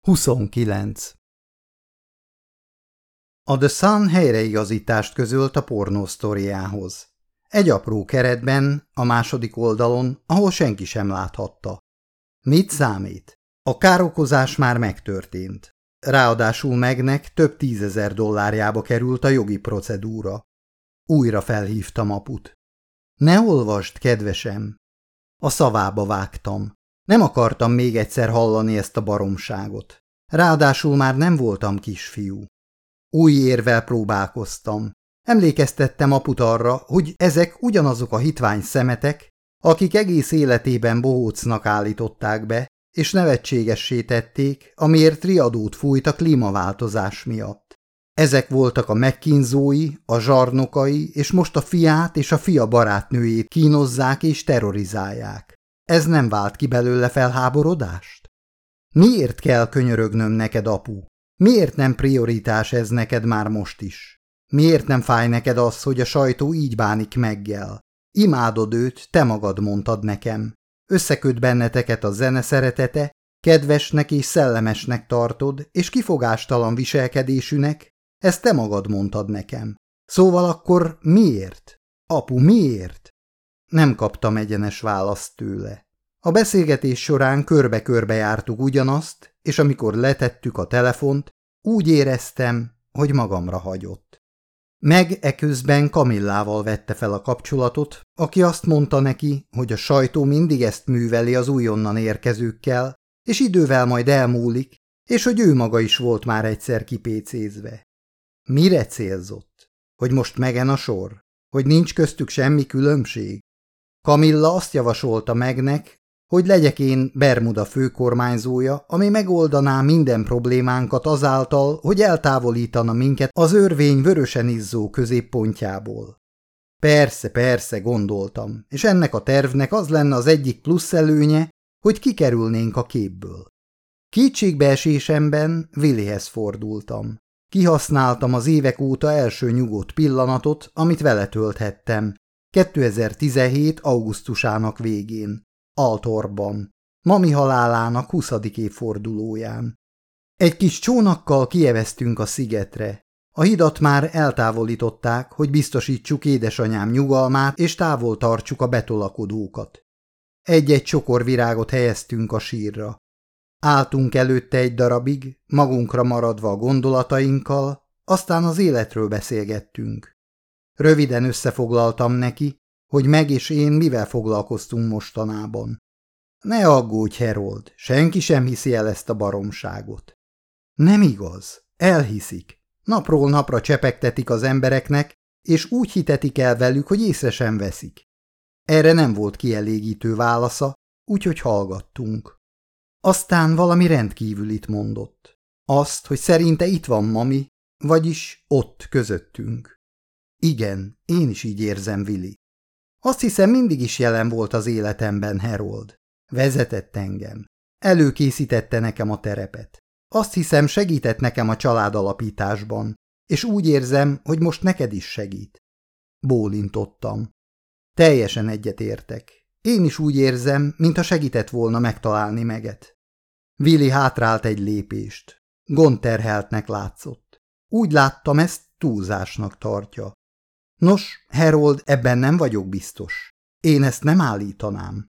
29. A The Sun helyreigazítást közölt a pornósztoriához. Egy apró keretben, a második oldalon, ahol senki sem láthatta. Mit számít? A károkozás már megtörtént. Ráadásul megnek több tízezer dollárjába került a jogi procedúra. Újra felhívtam aput. Ne olvasd, kedvesem! A szavába vágtam. Nem akartam még egyszer hallani ezt a baromságot. Ráadásul már nem voltam kisfiú. Új érvel próbálkoztam. Emlékeztettem aput arra, hogy ezek ugyanazok a hitvány szemetek, akik egész életében bohócnak állították be, és nevetségessé tették, amiért riadót fújt a klímaváltozás miatt. Ezek voltak a megkínzói, a zsarnokai, és most a fiát és a fia barátnőjét kínozzák és terrorizálják. Ez nem vált ki belőle felháborodást? Miért kell könyörögnöm neked, apu? Miért nem prioritás ez neked már most is? Miért nem fáj neked az, hogy a sajtó így bánik meggel? Imádod őt, te magad mondtad nekem. Összeköt benneteket a zene szeretete, kedvesnek és szellemesnek tartod, és kifogástalan viselkedésűnek, ezt te magad mondtad nekem. Szóval akkor miért? Apu, miért? Nem kaptam egyenes választ tőle. A beszélgetés során körbe-körbe jártuk ugyanazt, és amikor letettük a telefont, úgy éreztem, hogy magamra hagyott. Meg eközben Kamillával vette fel a kapcsolatot, aki azt mondta neki, hogy a sajtó mindig ezt műveli az újonnan érkezőkkel, és idővel majd elmúlik, és hogy ő maga is volt már egyszer kipécézve. Mire célzott? Hogy most megen a sor? Hogy nincs köztük semmi különbség? Kamilla azt javasolta megnek, hogy legyek én Bermuda főkormányzója, ami megoldaná minden problémánkat azáltal, hogy eltávolítana minket az örvény vörösen izzó középpontjából. Persze, persze, gondoltam, és ennek a tervnek az lenne az egyik plusz előnye, hogy kikerülnénk a képből. Kétségbeesésemben Willihez fordultam. Kihasználtam az évek óta első nyugodt pillanatot, amit vele tölthettem, 2017. augusztusának végén. Altorban, mami halálának 20. évfordulóján. Egy kis csónakkal kieveztünk a szigetre. A hidat már eltávolították, hogy biztosítsuk édesanyám nyugalmát és távol tartsuk a betolakodókat. Egy-egy csokor virágot helyeztünk a sírra. Álltunk előtte egy darabig, magunkra maradva a gondolatainkkal, aztán az életről beszélgettünk. Röviden összefoglaltam neki, hogy meg és én mivel foglalkoztunk mostanában. Ne aggódj, Herold, senki sem hiszi el ezt a baromságot. Nem igaz, elhiszik. Napról napra csepegtetik az embereknek, és úgy hitetik el velük, hogy észre sem veszik. Erre nem volt kielégítő válasza, úgyhogy hallgattunk. Aztán valami rendkívülit mondott. Azt, hogy szerinte itt van mami, vagyis ott közöttünk. Igen, én is így érzem, Vili. Azt hiszem mindig is jelen volt az életemben Herold. Vezetett engem. Előkészítette nekem a terepet. Azt hiszem segített nekem a családalapításban, és úgy érzem, hogy most neked is segít. Bólintottam. Teljesen egyetértek. Én is úgy érzem, mintha segített volna megtalálni meget. Willi hátrált egy lépést. Gonterheltnek látszott. Úgy láttam, ezt túlzásnak tartja. Nos, Herold, ebben nem vagyok biztos. Én ezt nem állítanám.